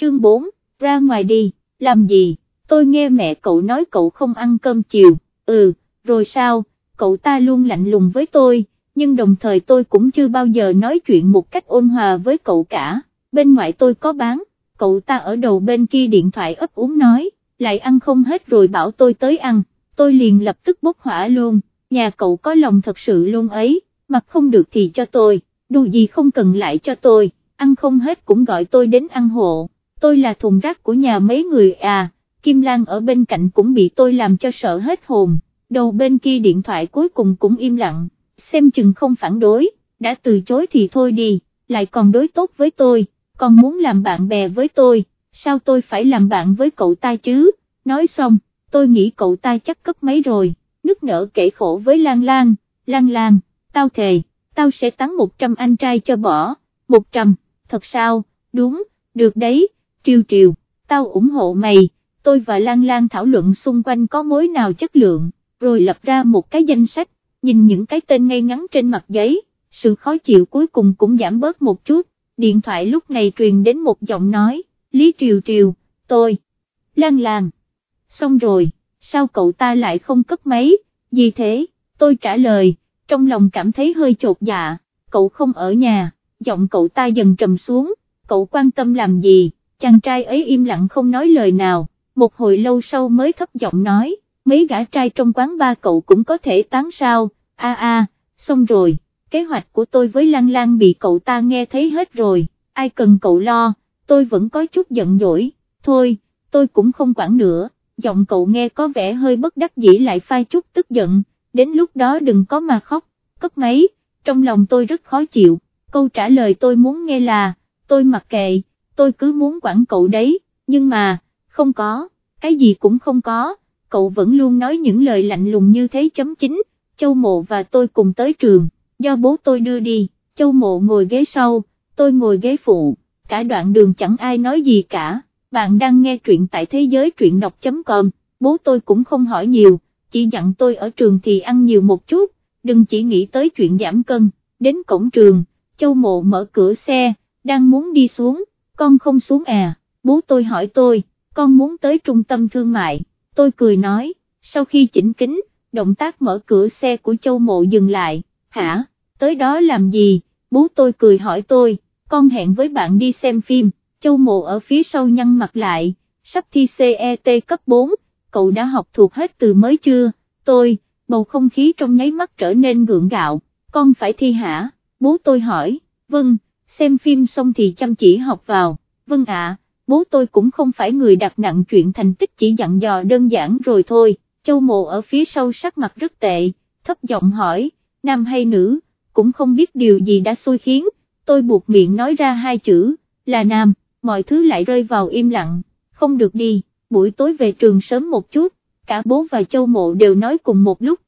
chương 4, ra ngoài đi, làm gì, tôi nghe mẹ cậu nói cậu không ăn cơm chiều, ừ, rồi sao, cậu ta luôn lạnh lùng với tôi, nhưng đồng thời tôi cũng chưa bao giờ nói chuyện một cách ôn hòa với cậu cả, bên ngoài tôi có bán, cậu ta ở đầu bên kia điện thoại ấp úng nói, lại ăn không hết rồi bảo tôi tới ăn, tôi liền lập tức bốc hỏa luôn, nhà cậu có lòng thật sự luôn ấy, mặc không được thì cho tôi, đồ gì không cần lại cho tôi, ăn không hết cũng gọi tôi đến ăn hộ, tôi là thùng rác của nhà mấy người à, Kim Lan ở bên cạnh cũng bị tôi làm cho sợ hết hồn, đầu bên kia điện thoại cuối cùng cũng im lặng, xem chừng không phản đối, đã từ chối thì thôi đi, lại còn đối tốt với tôi, còn muốn làm bạn bè với tôi, sao tôi phải làm bạn với cậu ta chứ, nói xong, tôi nghĩ cậu ta chắc cấp mấy rồi, nức nở kể khổ với Lan Lan, Lan Lan, tao thề, tao sẽ tắng 100 anh trai cho bỏ, 100, thật sao, đúng, được đấy, triều triều, tao ủng hộ mày, tôi và Lan Lan thảo luận xung quanh có mối nào chất lượng, rồi lập ra một cái danh sách, nhìn những cái tên ngay ngắn trên mặt giấy, sự khó chịu cuối cùng cũng giảm bớt một chút, điện thoại lúc này truyền đến một giọng nói, Lý Triều Triều, tôi, Lan Lan, xong rồi, sao cậu ta lại không cấp máy, gì thế, tôi trả lời, trong lòng cảm thấy hơi chột dạ, cậu không ở nhà, giọng cậu ta dần trầm xuống, cậu quan tâm làm gì, chàng trai ấy im lặng không nói lời nào, một hồi lâu sau mới thấp giọng nói, mấy gã trai trong quán ba cậu cũng có thể tán sao, a a, xong rồi, kế hoạch của tôi với Lan Lan bị cậu ta nghe thấy hết rồi, ai cần cậu lo, tôi vẫn có chút giận dỗi, thôi, tôi cũng không quản nữa, giọng cậu nghe có vẻ hơi bất đắc dĩ lại phai chút tức giận, đến lúc đó đừng có mà khóc, cấp mấy, trong lòng tôi rất khó chịu, câu trả lời tôi muốn nghe là, tôi mặc kệ, tôi cứ muốn quản cậu đấy, nhưng mà, không có, cái gì cũng không có, cậu vẫn luôn nói những lời lạnh lùng như thế chấm chính, châu mộ và tôi cùng tới trường, do bố tôi đưa đi, châu mộ ngồi ghế sau, tôi ngồi ghế phụ, cả đoạn đường chẳng ai nói gì cả, bạn đang nghe truyện tại thế giới truyện đọc.com, bố tôi cũng không hỏi nhiều, chỉ dặn tôi ở trường thì ăn nhiều một chút, đừng chỉ nghĩ tới chuyện giảm cân, đến cổng trường, châu mộ mở cửa xe, đang muốn đi xuống, con không xuống à, bố tôi hỏi tôi, con muốn tới trung tâm thương mại, tôi cười nói, sau khi chỉnh kính, động tác mở cửa xe của châu mộ dừng lại, hả, tới đó làm gì, bố tôi cười hỏi tôi, con hẹn với bạn đi xem phim, châu mộ ở phía sau nhăn mặt lại, sắp thi CET cấp 4, cậu đã học thuộc hết từ mới chưa, tôi, bầu không khí trong nháy mắt trở nên gượng gạo, con phải thi hả, bố tôi hỏi, vâng, xem phim xong thì chăm chỉ học vào, vâng ạ, bố tôi cũng không phải người đặt nặng chuyện thành tích chỉ dặn dò đơn giản rồi thôi, châu mộ ở phía sau sắc mặt rất tệ, thấp giọng hỏi, nam hay nữ, cũng không biết điều gì đã xui khiến, tôi buộc miệng nói ra hai chữ, là nam, mọi thứ lại rơi vào im lặng, không được đi, buổi tối về trường sớm một chút, cả bố và châu mộ đều nói cùng một lúc,